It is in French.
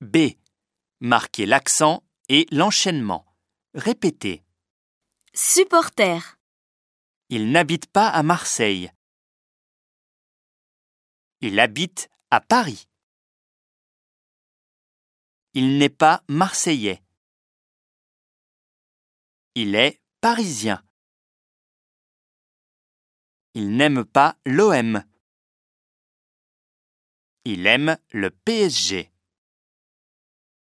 B. Marquez l'accent et l'enchaînement. Répétez. Supporter. Il n'habite pas à Marseille. Il habite à Paris. Il n'est pas marseillais. Il est parisien. Il n'aime pas l'OM. Il aime le PSG.